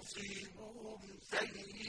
تصيبهم سيئة